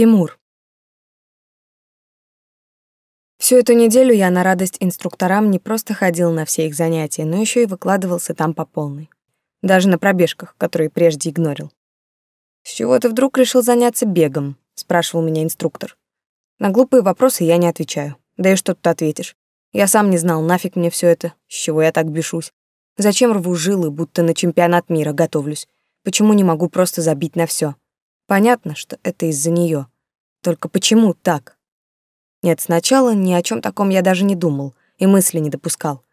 Тимур. Всю эту неделю я на радость инструкторам не просто ходил на все их занятия, но еще и выкладывался там по полной. Даже на пробежках, которые прежде игнорил. «С чего ты вдруг решил заняться бегом?» — спрашивал меня инструктор. На глупые вопросы я не отвечаю. Да и что тут ответишь? Я сам не знал, нафиг мне все это, с чего я так бешусь. Зачем рву жилы, будто на чемпионат мира готовлюсь? Почему не могу просто забить на все? Понятно, что это из-за нее. Только почему так? Нет, сначала ни о чем таком я даже не думал и мысли не допускал.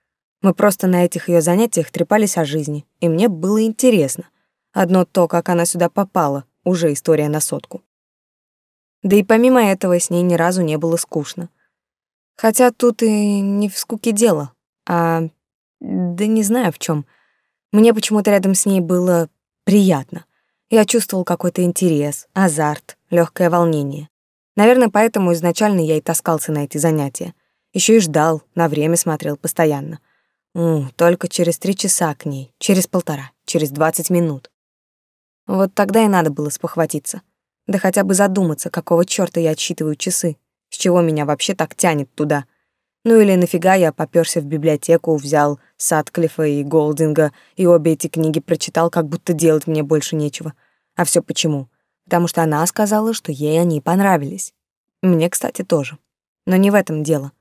Мы просто на этих ее занятиях трепались о жизни, и мне было интересно. Одно то, как она сюда попала, уже история на сотку. Да и помимо этого с ней ни разу не было скучно. Хотя тут и не в скуке дело, а... да не знаю в чем. Мне почему-то рядом с ней было приятно. Я чувствовал какой-то интерес, азарт, легкое волнение. Наверное, поэтому изначально я и таскался на эти занятия. Еще и ждал, на время смотрел постоянно. У, только через три часа к ней, через полтора, через двадцать минут. Вот тогда и надо было спохватиться. Да хотя бы задуматься, какого чёрта я отсчитываю часы, с чего меня вообще так тянет туда. Ну или нафига я попёрся в библиотеку, взял Садклифа и Голдинга, и обе эти книги прочитал, как будто делать мне больше нечего. А всё почему? Потому что она сказала, что ей они понравились. Мне, кстати, тоже. Но не в этом дело.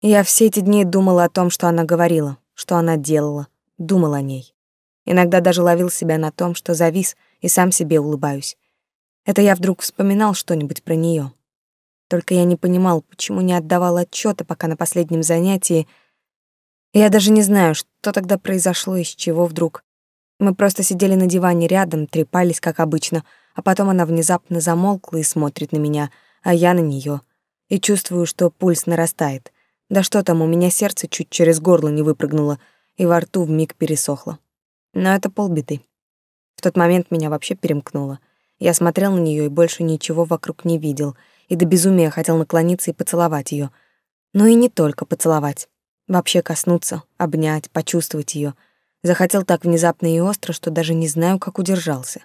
Я все эти дни думала о том, что она говорила, что она делала, думал о ней. Иногда даже ловил себя на том, что завис и сам себе улыбаюсь. Это я вдруг вспоминал что-нибудь про неё. Только я не понимал, почему не отдавал отчёта, пока на последнем занятии... Я даже не знаю, что тогда произошло и с чего вдруг. Мы просто сидели на диване рядом, трепались, как обычно, а потом она внезапно замолкла и смотрит на меня, а я на неё. И чувствую, что пульс нарастает. Да что там, у меня сердце чуть через горло не выпрыгнуло, и во рту вмиг пересохло. Но это полбеды. В тот момент меня вообще перемкнуло. Я смотрел на неё и больше ничего вокруг не видел — и до безумия хотел наклониться и поцеловать ее. Но и не только поцеловать. Вообще коснуться, обнять, почувствовать ее. Захотел так внезапно и остро, что даже не знаю, как удержался.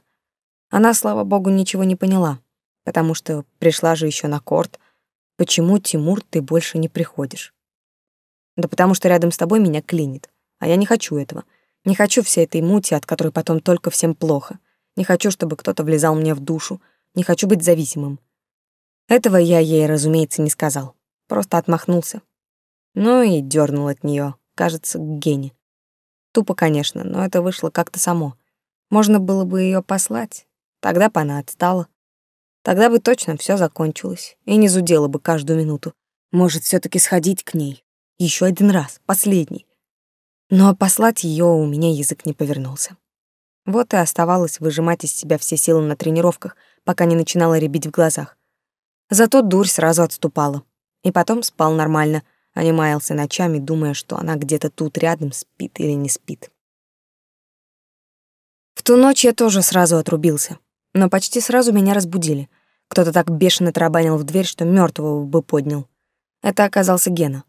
Она, слава богу, ничего не поняла, потому что пришла же еще на корт. Почему, Тимур, ты больше не приходишь? Да потому что рядом с тобой меня клинит, а я не хочу этого. Не хочу всей этой мути, от которой потом только всем плохо. Не хочу, чтобы кто-то влезал мне в душу. Не хочу быть зависимым. Этого я ей, разумеется, не сказал. Просто отмахнулся. Ну и дернул от нее, кажется, к Гене. Тупо, конечно, но это вышло как-то само. Можно было бы ее послать, тогда бы она отстала. Тогда бы точно все закончилось, и не зудела бы каждую минуту. Может, все таки сходить к ней. еще один раз, последний. Но послать ее у меня язык не повернулся. Вот и оставалось выжимать из себя все силы на тренировках, пока не начинала рябить в глазах. Зато дурь сразу отступала. И потом спал нормально, а не маялся ночами, думая, что она где-то тут рядом спит или не спит. В ту ночь я тоже сразу отрубился, но почти сразу меня разбудили. Кто-то так бешено тарабанил в дверь, что мертвого бы поднял. Это оказался Гена.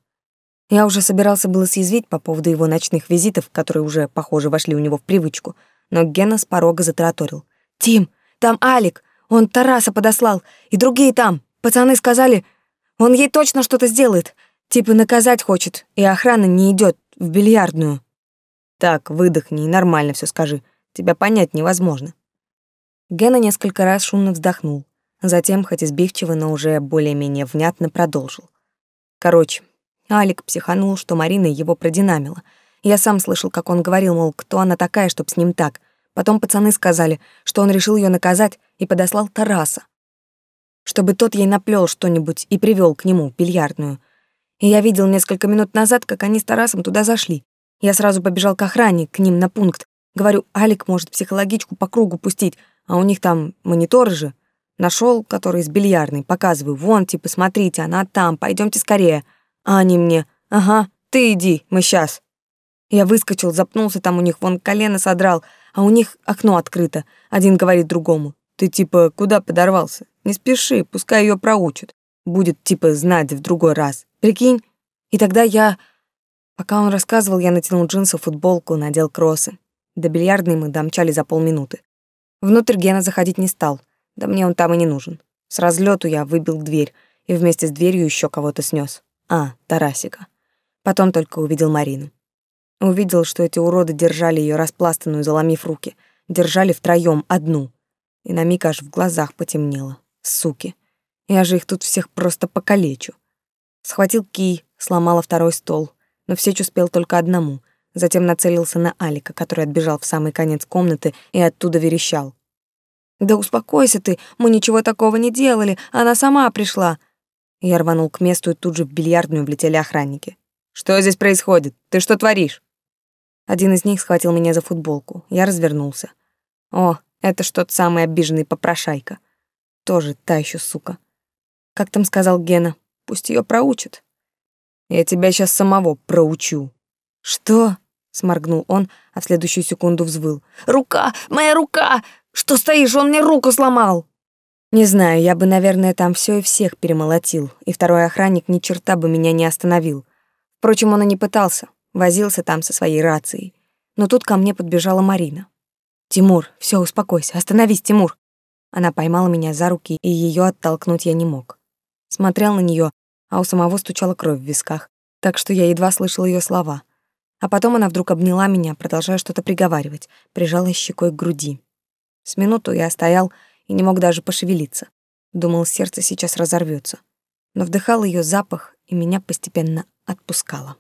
Я уже собирался было съязвить по поводу его ночных визитов, которые уже, похоже, вошли у него в привычку, но Гена с порога затараторил. «Тим, там Алик! Он Тараса подослал, и другие там!» Пацаны сказали, он ей точно что-то сделает. Типа наказать хочет, и охрана не идет в бильярдную. Так, выдохни и нормально все скажи. Тебя понять невозможно. Гена несколько раз шумно вздохнул. Затем, хоть и сбивчиво, но уже более-менее внятно продолжил. Короче, Алик психанул, что Марина его продинамила. Я сам слышал, как он говорил, мол, кто она такая, чтоб с ним так. Потом пацаны сказали, что он решил ее наказать и подослал Тараса чтобы тот ей наплел что-нибудь и привел к нему бильярдную. И я видел несколько минут назад, как они с Тарасом туда зашли. Я сразу побежал к охране, к ним на пункт. Говорю, Алик может психологичку по кругу пустить, а у них там мониторы же. Нашел, который из бильярдной, показываю, вон, типа, смотрите, она там, пойдемте скорее. А они мне, ага, ты иди, мы сейчас. Я выскочил, запнулся там у них, вон колено содрал, а у них окно открыто. Один говорит другому, ты типа куда подорвался? Не спеши, пускай ее проучат. Будет типа знать в другой раз. Прикинь? И тогда я... Пока он рассказывал, я натянул джинсы, футболку, надел кроссы. До бильярдной мы домчали за полминуты. Внутрь Гена заходить не стал. Да мне он там и не нужен. С разлету я выбил дверь и вместе с дверью еще кого-то снес. А, Тарасика. Потом только увидел Марину. Увидел, что эти уроды держали ее распластанную, заломив руки. Держали втроем одну. И на миг аж в глазах потемнело. Суки. Я же их тут всех просто покалечу. Схватил кий, сломала второй стол, но всечь успел только одному. Затем нацелился на Алика, который отбежал в самый конец комнаты и оттуда верещал. «Да успокойся ты, мы ничего такого не делали, она сама пришла!» Я рванул к месту, и тут же в бильярдную влетели охранники. «Что здесь происходит? Ты что творишь?» Один из них схватил меня за футболку. Я развернулся. О, это что тот самый обиженный попрошайка. Тоже та еще сука. Как там сказал Гена, пусть ее проучат. Я тебя сейчас самого проучу. Что? Сморгнул он, а в следующую секунду взвыл. Рука! Моя рука! Что стоишь? Он мне руку сломал! Не знаю, я бы, наверное, там все и всех перемолотил, и второй охранник ни черта бы меня не остановил. Впрочем, он и не пытался возился там со своей рацией. Но тут ко мне подбежала Марина. «Тимур, все, успокойся, остановись, Тимур!» Она поймала меня за руки, и ее оттолкнуть я не мог. Смотрел на нее, а у самого стучала кровь в висках, так что я едва слышал ее слова. А потом она вдруг обняла меня, продолжая что-то приговаривать, прижала щекой к груди. С минуту я стоял и не мог даже пошевелиться. Думал, сердце сейчас разорвется. Но вдыхал ее запах, и меня постепенно отпускало.